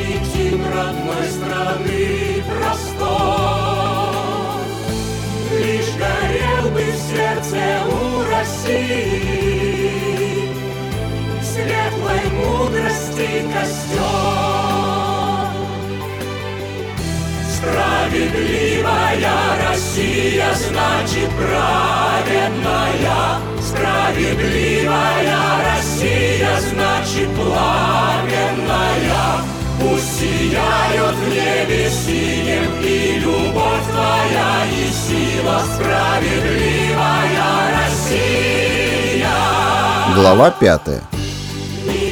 защитим родной страны простор. Лишь горел бы в сердце у России светлой мудрости костер. Справедливая Россия значит праведная, Справедливая Россия значит пламенная. Пусть сияют в небе синим и любовь твоя и сила справедливая Россия. Глава 5.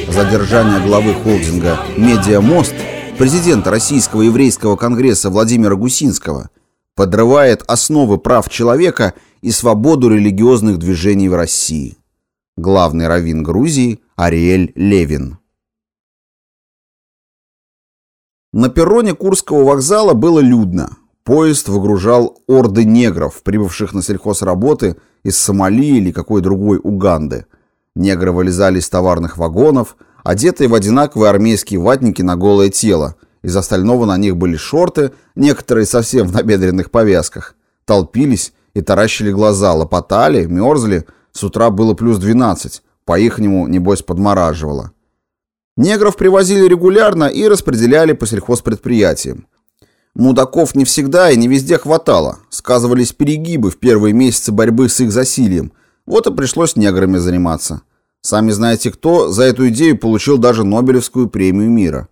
Задержание главы холдинга «Медиамост» президента Российского еврейского конгресса Владимира Гусинского подрывает основы прав человека и свободу религиозных движений в России. Главный раввин Грузии Ариэль Левин. На перроне Курского вокзала было людно. Поезд выгружал орды негров, прибывших на сельхозработы из Сомали или какой другой Уганды. Негры вылезали из товарных вагонов, одетые в одинаковые армейские ватники на голое тело. Из остального на них были шорты, некоторые совсем в набедренных повязках. Толпились и таращили глаза, лопотали, мерзли. С утра было плюс 12, по-ихнему, небось, подмораживало. Негров привозили регулярно и распределяли по сельхозпредприятиям. Мудаков не всегда и не везде хватало. Сказывались перегибы в первые месяцы борьбы с их засильем. Вот и пришлось неграми заниматься. Сами знаете кто, за эту идею получил даже Нобелевскую премию мира.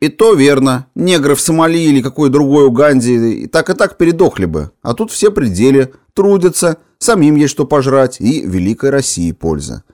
И то верно, негры в Сомали или какой другой Уганде и так и так передохли бы. А тут все пределе, трудятся, самим есть что пожрать и Великой России польза.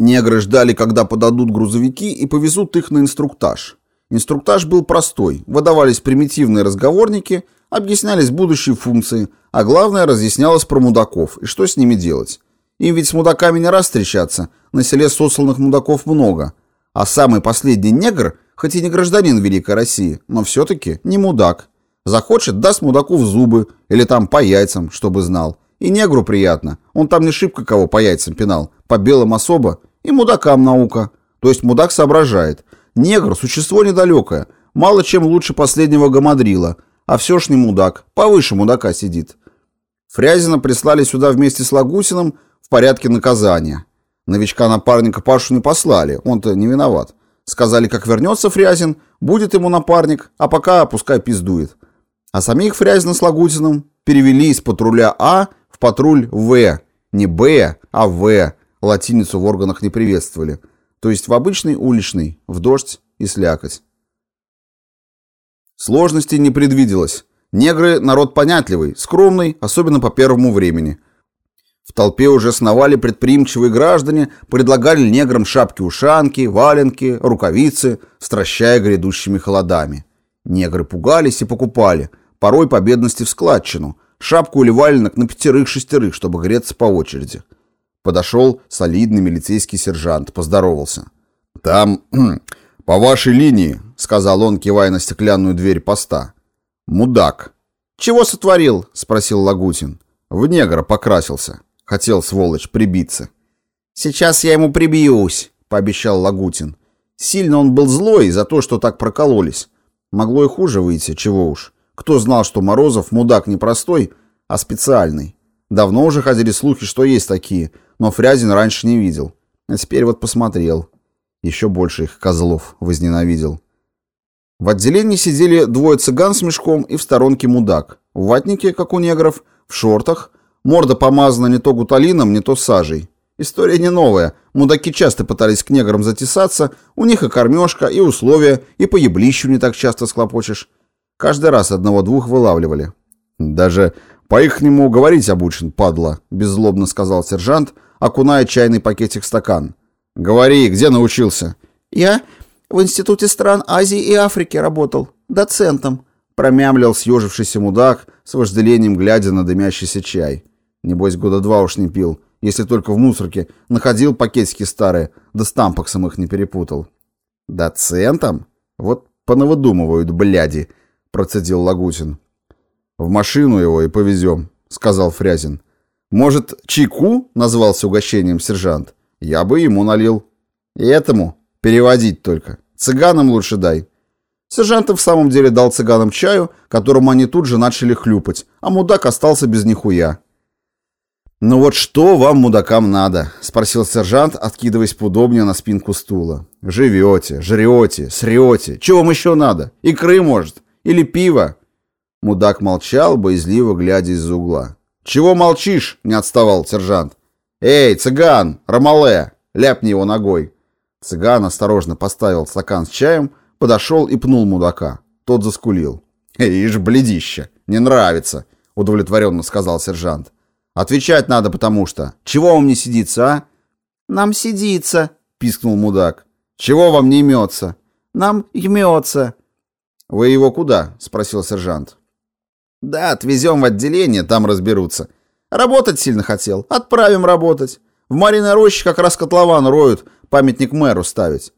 Негры ждали, когда подадут грузовики и повезут их на инструктаж. Инструктаж был простой. Выдавались примитивные разговорники, объяснялись будущие функции, а главное разъяснялось про мудаков и что с ними делать. Им ведь с мудаками не раз встречаться, на селе сосланных мудаков много. А самый последний негр, хоть и не гражданин Великой России, но все-таки не мудак. Захочет, даст мудаку в зубы или там по яйцам, чтобы знал. И негру приятно, он там не шибко кого по яйцам пинал, по белым особо, и мудакам наука. То есть мудак соображает. Негр – существо недалекое, мало чем лучше последнего гамадрила, а все ж не мудак, повыше мудака сидит. Фрязина прислали сюда вместе с Лагусиным в порядке наказания. Новичка-напарника Пашу не послали, он-то не виноват. Сказали, как вернется Фрязин, будет ему напарник, а пока пускай пиздует. А самих Фрязина с Лагутиным перевели из патруля А в патруль В. Не Б, а В. Латиницу в органах не приветствовали. То есть в обычный уличный, в дождь и слякоть. Сложностей не предвиделось. Негры – народ понятливый, скромный, особенно по первому времени. В толпе уже сновали предприимчивые граждане, предлагали неграм шапки-ушанки, валенки, рукавицы, стращая грядущими холодами. Негры пугались и покупали, порой по бедности в складчину, шапку или валенок на пятерых-шестерых, чтобы греться по очереди. Подошел солидный милицейский сержант, поздоровался. «Там, по вашей линии», — сказал он, кивая на стеклянную дверь поста. «Мудак». «Чего сотворил?» — спросил Лагутин. «В негра покрасился. Хотел, сволочь, прибиться». «Сейчас я ему прибьюсь», — пообещал Лагутин. Сильно он был злой за то, что так прокололись. Могло и хуже выйти, чего уж. Кто знал, что Морозов мудак не простой, а специальный. Давно уже ходили слухи, что есть такие, но Фрязин раньше не видел. А теперь вот посмотрел. Еще больше их козлов возненавидел. В отделении сидели двое цыган с мешком и в сторонке мудак. В ватнике, как у негров, в шортах. Морда помазана не то гуталином, не то сажей. История не новая. Мудаки часто пытались к неграм затесаться, у них и кормежка, и условия, и по еблищу не так часто схлопочешь. Каждый раз одного-двух вылавливали. Даже по-ихнему говорить обучен, падла, беззлобно сказал сержант, окуная чайный пакетик в стакан. Говори, где научился? Я в Институте стран Азии и Африки работал, доцентом, промямлил съежившийся мудак с вожделением глядя на дымящийся чай. Небось, года два уж не пил, если только в мусорке находил пакетики старые, да с тампаксом их не перепутал. «Доцентом? Вот понавыдумывают, бляди!» — процедил Лагутин. «В машину его и повезем», — сказал Фрязин. «Может, чайку?» — назвался угощением сержант. «Я бы ему налил». «И этому? Переводить только. Цыганам лучше дай. Сержант и в самом деле дал цыганам чаю, которому они тут же начали хлюпать, а мудак остался без нихуя. «Ну вот что вам, мудакам, надо?» — спросил сержант, откидываясь поудобнее на спинку стула. «Живете, жрете, срете. Чего вам еще надо? Икры, может? Или пиво?» Мудак молчал, боязливо глядя из-за угла. «Чего молчишь?» — не отставал сержант. «Эй, цыган, Ромале!» — ляпни его ногой. Цыган осторожно поставил стакан с чаем, подошел и пнул мудака. Тот заскулил. «Ишь, бледище! Не нравится!» — удовлетворенно сказал сержант. Отвечать надо, потому что. Чего вам не сидится, а? Нам сидится, пискнул мудак. Чего вам не имется? Нам имется. Вы его куда? спросил сержант. Да, отвезем в отделение, там разберутся. Работать сильно хотел. Отправим работать. В Мариной роще как раз котлован роют, памятник мэру ставить.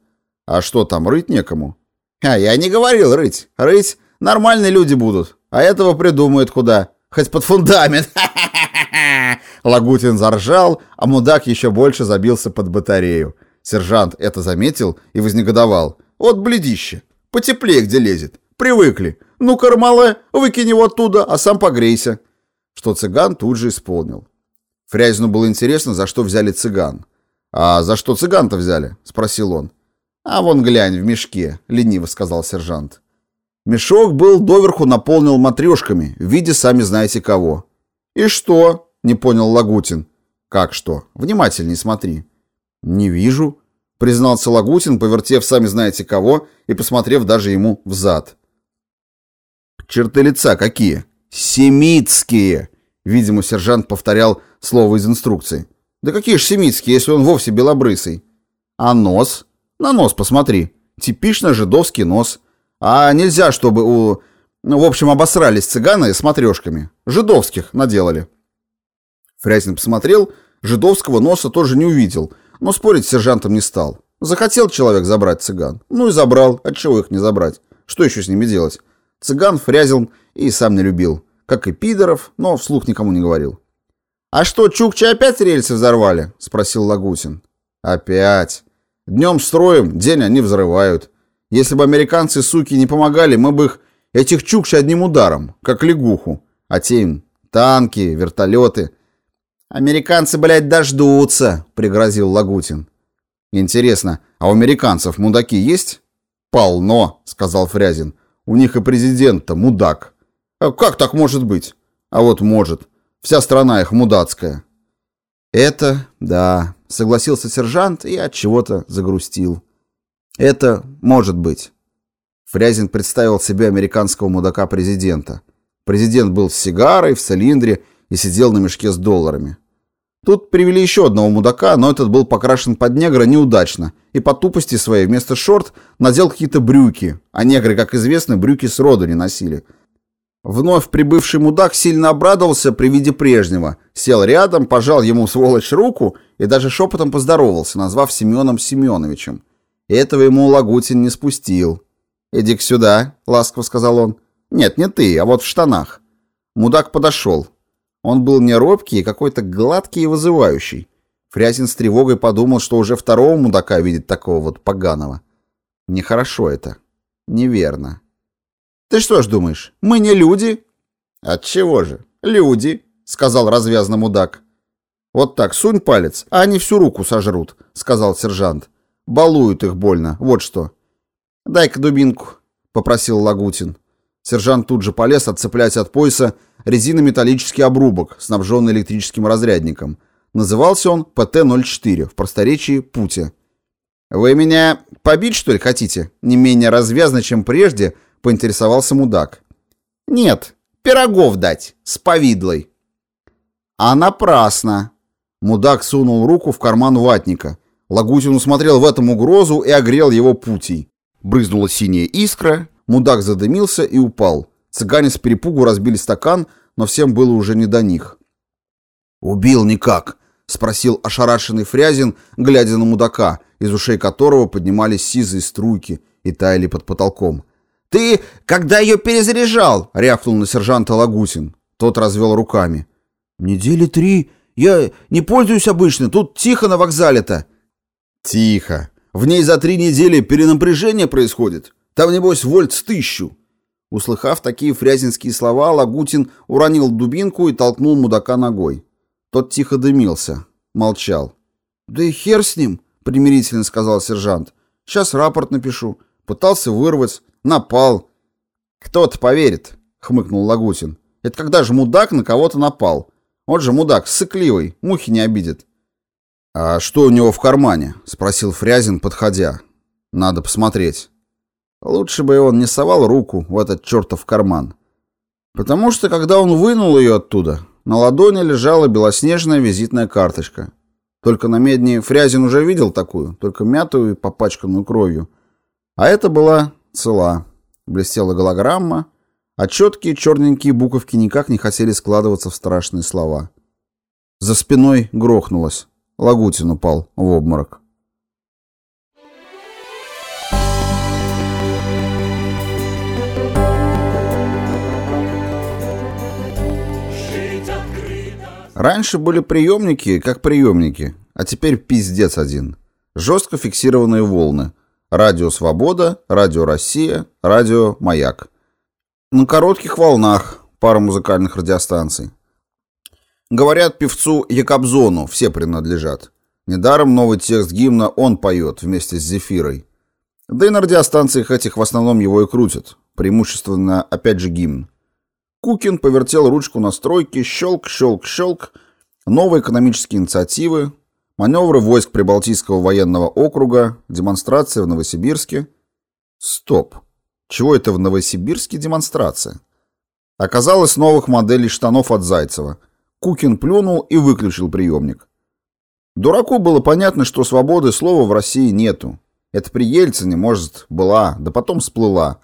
А что там, рыть некому? А я не говорил рыть. Рыть нормальные люди будут. А этого придумают куда. Хоть под фундамент. Лагутин заржал, а мудак еще больше забился под батарею. Сержант это заметил и вознегодовал. «Вот бледище! Потеплее где лезет! Привыкли! Ну, Кармале, выкинь его оттуда, а сам погрейся!» Что цыган тут же исполнил. Фрязину было интересно, за что взяли цыган. «А за что цыган-то взяли?» — спросил он. «А вон глянь, в мешке», — лениво сказал сержант. Мешок был доверху наполнен матрешками в виде сами знаете кого. «И что?» Не понял Лагутин. Как что? Внимательней смотри. Не вижу, признался Лагутин, повертев сами знаете кого и посмотрев даже ему в зад. Черты лица какие? Семитские. Видимо, сержант повторял слово из инструкции. Да какие ж семитские, если он вовсе белобрысый? А нос? На нос посмотри. Типично жидовский нос. А нельзя, чтобы у... Ну, в общем, обосрались цыганы с матрешками. Жидовских наделали. Фрязин посмотрел, жидовского носа тоже не увидел, но спорить с сержантом не стал. Захотел человек забрать цыган. Ну и забрал. Отчего их не забрать? Что еще с ними делать? Цыган Фрязин и сам не любил. Как и пидоров, но вслух никому не говорил. «А что, чукчи опять рельсы взорвали?» — спросил Лагутин. «Опять. Днем строим, день они взрывают. Если бы американцы, суки, не помогали, мы бы их, этих чукчи одним ударом, как лягуху. А те им танки, вертолеты. «Американцы, блядь, дождутся», — пригрозил Лагутин. «Интересно, а у американцев мудаки есть?» «Полно», — сказал Фрязин. «У них и президент-то мудак». «А как так может быть?» «А вот может. Вся страна их мудацкая». «Это, да», — согласился сержант и от чего-то загрустил. «Это может быть». Фрязин представил себе американского мудака-президента. Президент был с сигарой, в цилиндре и сидел на мешке с долларами. Тут привели еще одного мудака, но этот был покрашен под негра неудачно и по тупости своей вместо шорт надел какие-то брюки, а негры, как известно, брюки сроду не носили. Вновь прибывший мудак сильно обрадовался при виде прежнего, сел рядом, пожал ему сволочь руку и даже шепотом поздоровался, назвав Семеном Семеновичем. И этого ему Лагутин не спустил. «Иди-ка сюда», — ласково сказал он. «Нет, не ты, а вот в штанах». Мудак подошел, он был не робкий и какой-то гладкий и вызывающий. Фрязин с тревогой подумал, что уже второго мудака видит такого вот поганого. Нехорошо это. Неверно. «Ты что ж думаешь, мы не люди?» «Отчего же? Люди», — сказал развязно мудак. «Вот так, сунь палец, а они всю руку сожрут», — сказал сержант. «Балуют их больно, вот что». «Дай-ка дубинку», — попросил Лагутин. Сержант тут же полез отцеплять от пояса резинометаллический обрубок, снабженный электрическим разрядником. Назывался он ПТ-04, в просторечии Путя. «Вы меня побить, что ли, хотите?» Не менее развязно, чем прежде, поинтересовался мудак. «Нет, пирогов дать, с повидлой». «А напрасно!» Мудак сунул руку в карман ватника. Лагутин усмотрел в этом угрозу и огрел его путей. Брызнула синяя искра, мудак задымился и упал. Цыгане с перепугу разбили стакан, но всем было уже не до них. «Убил никак?» — спросил ошарашенный Фрязин, глядя на мудака, из ушей которого поднимались сизые струйки и таяли под потолком. «Ты когда ее перезаряжал?» — рявкнул на сержанта Лагусин. Тот развел руками. «Недели три. Я не пользуюсь обычно. Тут тихо на вокзале-то». «Тихо. В ней за три недели перенапряжение происходит. Там, небось, вольт с тысячу!» Услыхав такие фрязинские слова, Лагутин уронил дубинку и толкнул мудака ногой. Тот тихо дымился, молчал. «Да и хер с ним!» — примирительно сказал сержант. «Сейчас рапорт напишу. Пытался вырвать. Напал». «Кто-то поверит», — хмыкнул Лагутин. «Это когда же мудак на кого-то напал? Он же мудак, сыкливый, мухи не обидит». «А что у него в кармане?» — спросил Фрязин, подходя. «Надо посмотреть». Лучше бы он не совал руку в этот чертов карман. Потому что, когда он вынул ее оттуда, на ладони лежала белоснежная визитная карточка. Только на медне Фрязин уже видел такую, только мятую и попачканную кровью. А это была цела. Блестела голограмма, а четкие черненькие буковки никак не хотели складываться в страшные слова. За спиной грохнулось. Лагутин упал в обморок. Раньше были приемники, как приемники, а теперь пиздец один. Жестко фиксированные волны. Радио «Свобода», радио «Россия», радио «Маяк». На коротких волнах пара музыкальных радиостанций. Говорят, певцу Якобзону все принадлежат. Недаром новый текст гимна он поет вместе с Зефирой. Да и на радиостанциях этих в основном его и крутят. Преимущественно, опять же, гимн. Кукин повертел ручку настройки, щелк, щелк, щелк. Новые экономические инициативы, маневры войск Прибалтийского военного округа, демонстрация в Новосибирске. Стоп. Чего это в Новосибирске демонстрация? Оказалось новых моделей штанов от Зайцева. Кукин плюнул и выключил приемник. Дураку было понятно, что свободы слова в России нету. Это при Ельцине, может, была, да потом всплыла.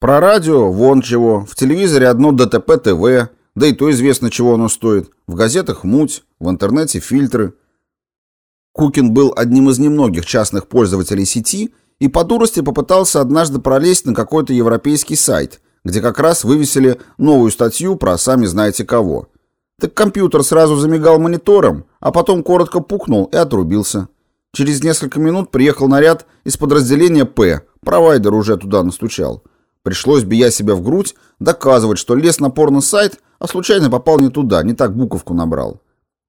Про радио вон чего, в телевизоре одно ДТП-ТВ, да и то известно, чего оно стоит. В газетах муть, в интернете фильтры. Кукин был одним из немногих частных пользователей сети и по дурости попытался однажды пролезть на какой-то европейский сайт, где как раз вывесили новую статью про сами знаете кого. Так компьютер сразу замигал монитором, а потом коротко пукнул и отрубился. Через несколько минут приехал наряд из подразделения «П», провайдер уже туда настучал. Пришлось, бия себя в грудь, доказывать, что лез на порно-сайт, а случайно попал не туда, не так буковку набрал.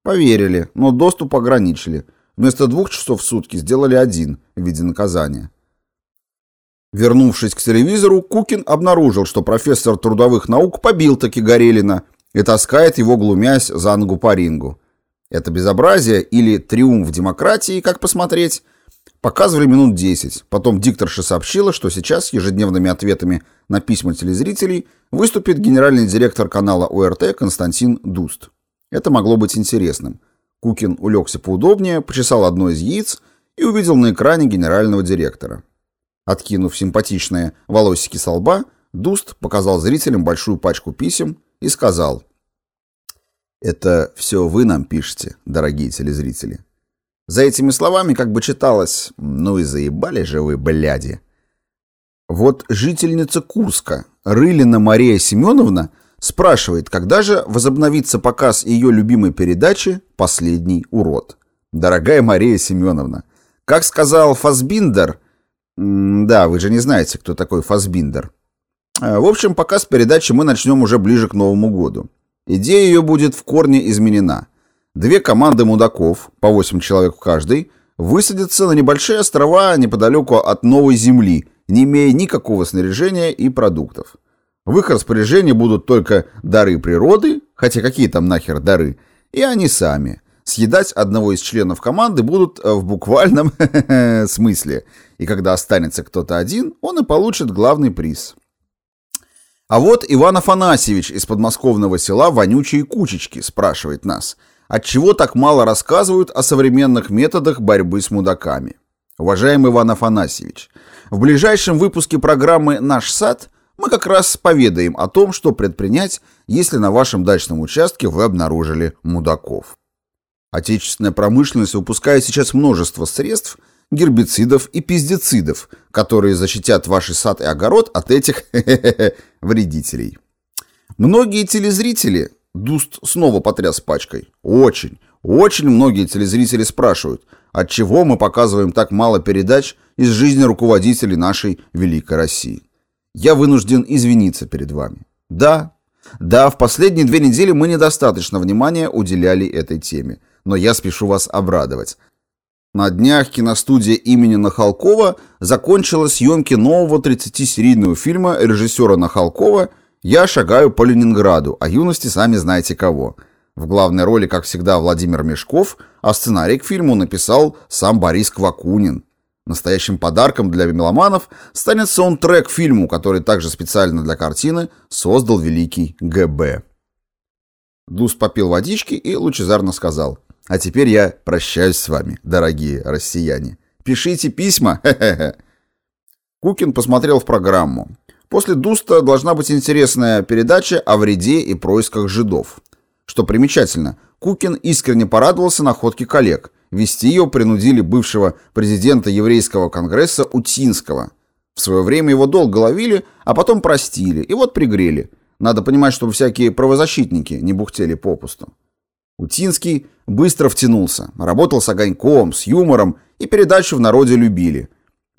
Поверили, но доступ ограничили. Вместо двух часов в сутки сделали один в виде наказания. Вернувшись к телевизору, Кукин обнаружил, что профессор трудовых наук побил таки Горелина и таскает его, глумясь, за ногу по рингу. Это безобразие или триумф демократии, как посмотреть, показывали минут 10. Потом дикторша сообщила, что сейчас ежедневными ответами на письма телезрителей выступит генеральный директор канала ОРТ Константин Дуст. Это могло быть интересным. Кукин улегся поудобнее, почесал одно из яиц и увидел на экране генерального директора. Откинув симпатичные волосики со лба, Дуст показал зрителям большую пачку писем и сказал «Это все вы нам пишете, дорогие телезрители». За этими словами как бы читалось «Ну и заебали же вы, бляди». Вот жительница Курска, Рылина Мария Семеновна, спрашивает, когда же возобновится показ ее любимой передачи «Последний урод». Дорогая Мария Семеновна, как сказал Фасбиндер, да, вы же не знаете, кто такой Фасбиндер. В общем, показ передачи мы начнем уже ближе к Новому году. Идея ее будет в корне изменена. Две команды мудаков, по 8 человек в каждой, высадятся на небольшие острова неподалеку от Новой Земли, не имея никакого снаряжения и продуктов. В их распоряжении будут только дары природы, хотя какие там нахер дары, и они сами. Съедать одного из членов команды будут в буквальном смысле, и когда останется кто-то один, он и получит главный приз. А вот Иван Афанасьевич из подмосковного села Вонючие Кучечки спрашивает нас, отчего так мало рассказывают о современных методах борьбы с мудаками. Уважаемый Иван Афанасьевич, в ближайшем выпуске программы «Наш сад» мы как раз поведаем о том, что предпринять, если на вашем дачном участке вы обнаружили мудаков. Отечественная промышленность выпускает сейчас множество средств, гербицидов и пестицидов, которые защитят ваш сад и огород от этих вредителей. Многие телезрители, Дуст снова потряс пачкой, очень, очень многие телезрители спрашивают, отчего мы показываем так мало передач из жизни руководителей нашей великой России. Я вынужден извиниться перед вами. Да, да, в последние две недели мы недостаточно внимания уделяли этой теме, но я спешу вас обрадовать. На днях киностудия имени Нахалкова закончила съемки нового 30-серийного фильма режиссера Нахалкова «Я шагаю по Ленинграду», о юности сами знаете кого. В главной роли, как всегда, Владимир Мешков, а сценарий к фильму написал сам Борис Квакунин. Настоящим подарком для меломанов станет саундтрек фильму, который также специально для картины создал великий ГБ. Дус попил водички и лучезарно сказал – а теперь я прощаюсь с вами, дорогие россияне. Пишите письма. Хе-хе-хе. Кукин посмотрел в программу. После Дуста должна быть интересная передача о вреде и происках жидов. Что примечательно, Кукин искренне порадовался находке коллег. Вести ее принудили бывшего президента еврейского конгресса Утинского. В свое время его долго ловили, а потом простили, и вот пригрели. Надо понимать, чтобы всякие правозащитники не бухтели попусту. Утинский быстро втянулся, работал с огоньком, с юмором, и передачу в народе любили.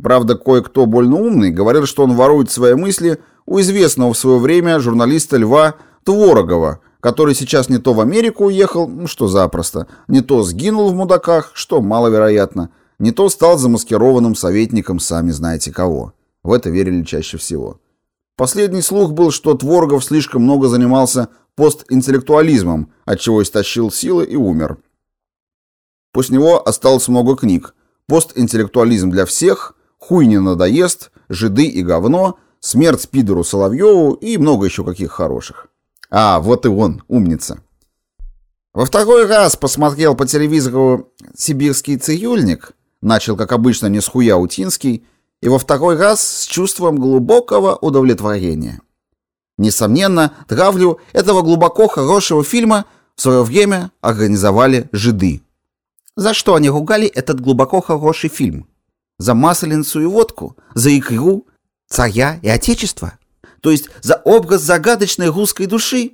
Правда, кое-кто больно умный говорил, что он ворует свои мысли у известного в свое время журналиста Льва Творогова, который сейчас не то в Америку уехал, ну, что запросто, не то сгинул в мудаках, что маловероятно, не то стал замаскированным советником сами знаете кого. В это верили чаще всего. Последний слух был, что Творогов слишком много занимался постинтеллектуализмом, отчего истощил силы и умер. После него осталось много книг. Постинтеллектуализм для всех, хуй не надоест, жиды и говно, смерть Пидору Соловьеву и много еще каких хороших. А, вот и он, умница. Во второй раз посмотрел по телевизору «Сибирский цирюльник», начал, как обычно, не с хуя Утинский, и во второй раз с чувством глубокого удовлетворения. Несомненно, травлю этого глубоко хорошего фильма в свое время организовали жиды. За что они ругали этот глубоко хороший фильм? За масленицу и водку? За икру? Царя и отечество? То есть за образ загадочной русской души?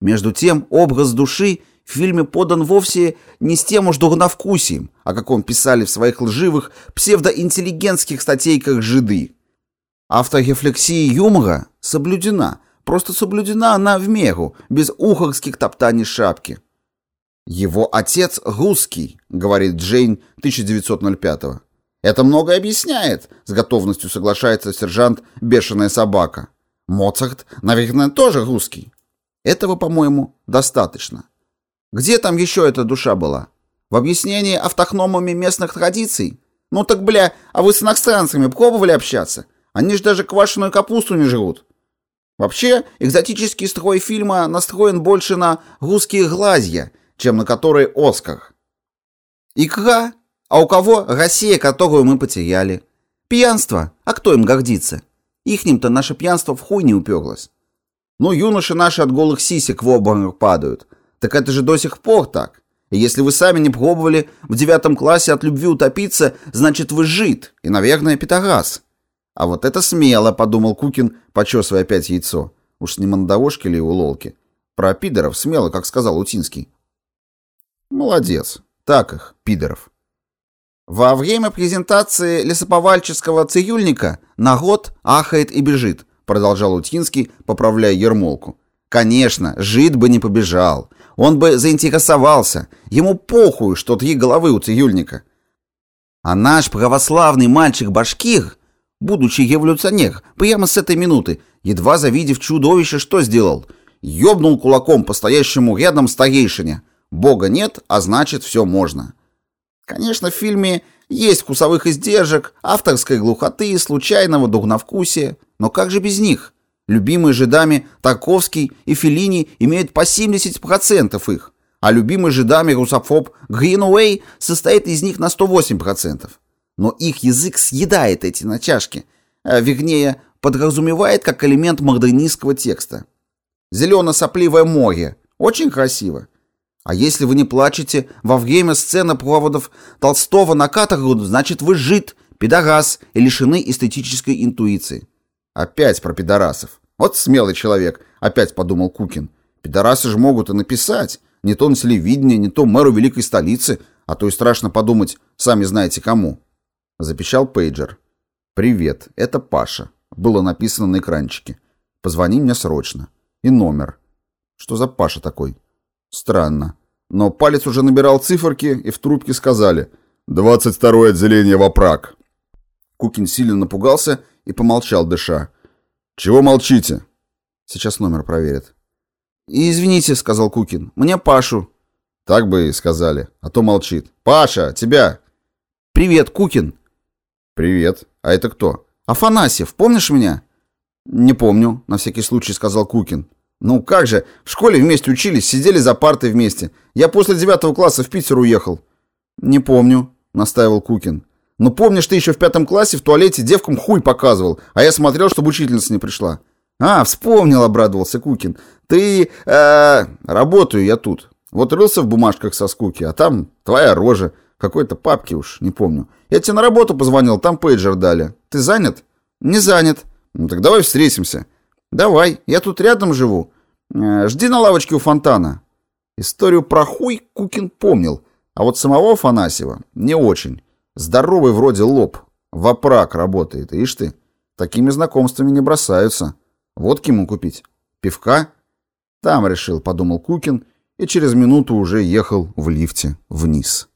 Между тем, образ души в фильме подан вовсе не с тем уж дурновкусием, о каком писали в своих лживых псевдоинтеллигентских статейках жиды. Авторефлексия юмора соблюдена, просто соблюдена она в меру, без ухарских топтаний шапки. «Его отец русский», — говорит Джейн 1905-го. «Это многое объясняет», — с готовностью соглашается сержант «Бешеная собака». «Моцарт, наверное, тоже русский». Этого, по-моему, достаточно. Где там еще эта душа была? В объяснении автохномами местных традиций? Ну так, бля, а вы с иностранцами пробовали общаться? Они же даже квашеную капусту не жрут. Вообще, экзотический строй фильма настроен больше на русские глазья, чем на которые Оскар. Икра? А у кого Россия, которую мы потеряли? Пьянство? А кто им гордится? Ихним-то наше пьянство в хуй не уперлось. Ну, юноши наши от голых сисек в обморок падают. Так это же до сих пор так. И если вы сами не пробовали в девятом классе от любви утопиться, значит вы жид и, наверное, пидорас. А вот это смело, подумал Кукин, почесывая опять яйцо. Уж не мандавошки ли у Лолки? Про пидоров смело, как сказал Утинский. Молодец. Так их, пидоров. Во время презентации лесоповальческого цирюльника народ ахает и бежит, продолжал Утинский, поправляя ермолку. Конечно, жид бы не побежал. Он бы заинтересовался. Ему похуй, что три головы у цирюльника. А наш православный мальчик-башкир будучи революционер, прямо с этой минуты, едва завидев чудовище, что сделал? Ёбнул кулаком по стоящему рядом старейшине. Бога нет, а значит, все можно. Конечно, в фильме есть вкусовых издержек, авторской глухоты, случайного дурновкусия, но как же без них? Любимые жидами Тарковский и Феллини имеют по 70% их, а любимый жидами русофоб Гринуэй состоит из них на 108% но их язык съедает эти натяжки, а вернее, подразумевает как элемент модернистского текста. Зелено-сопливое море. Очень красиво. А если вы не плачете во время сцены проводов Толстого на каторгу, значит вы жид, пидорас и лишены эстетической интуиции. Опять про пидорасов. Вот смелый человек, опять подумал Кукин. Пидорасы же могут и написать. Не то на телевидении, не то мэру великой столицы, а то и страшно подумать, сами знаете кому. Запищал пейджер. «Привет, это Паша», — было написано на экранчике. «Позвони мне срочно». И номер. Что за Паша такой? Странно. Но палец уже набирал циферки, и в трубке сказали «Двадцать второе отделение в Апрак». Кукин сильно напугался и помолчал, дыша. «Чего молчите?» «Сейчас номер проверят». «Извините», — сказал Кукин, — «мне Пашу». «Так бы и сказали, а то молчит. Паша, тебя!» «Привет, Кукин». «Привет. А это кто?» «Афанасьев, помнишь меня?» «Не помню», — на всякий случай сказал Кукин. «Ну как же, в школе вместе учились, сидели за партой вместе. Я после девятого класса в Питер уехал». «Не помню», — настаивал Кукин. «Ну помнишь, ты еще в пятом классе в туалете девкам хуй показывал, а я смотрел, чтобы учительница не пришла». «А, вспомнил», — обрадовался Кукин. «Ты... Э, работаю я тут. Вот рылся в бумажках со скуки, а там твоя рожа. Какой-то папки уж, не помню. Я тебе на работу позвонил, там пейджер дали. Ты занят?» «Не занят». «Ну так давай встретимся». «Давай, я тут рядом живу. Э, жди на лавочке у фонтана». Историю про хуй Кукин помнил, а вот самого Афанасьева не очень. Здоровый вроде лоб. Вопрак работает, ишь ты. Такими знакомствами не бросаются. Водки ему купить? Пивка? Там решил, подумал Кукин, и через минуту уже ехал в лифте вниз.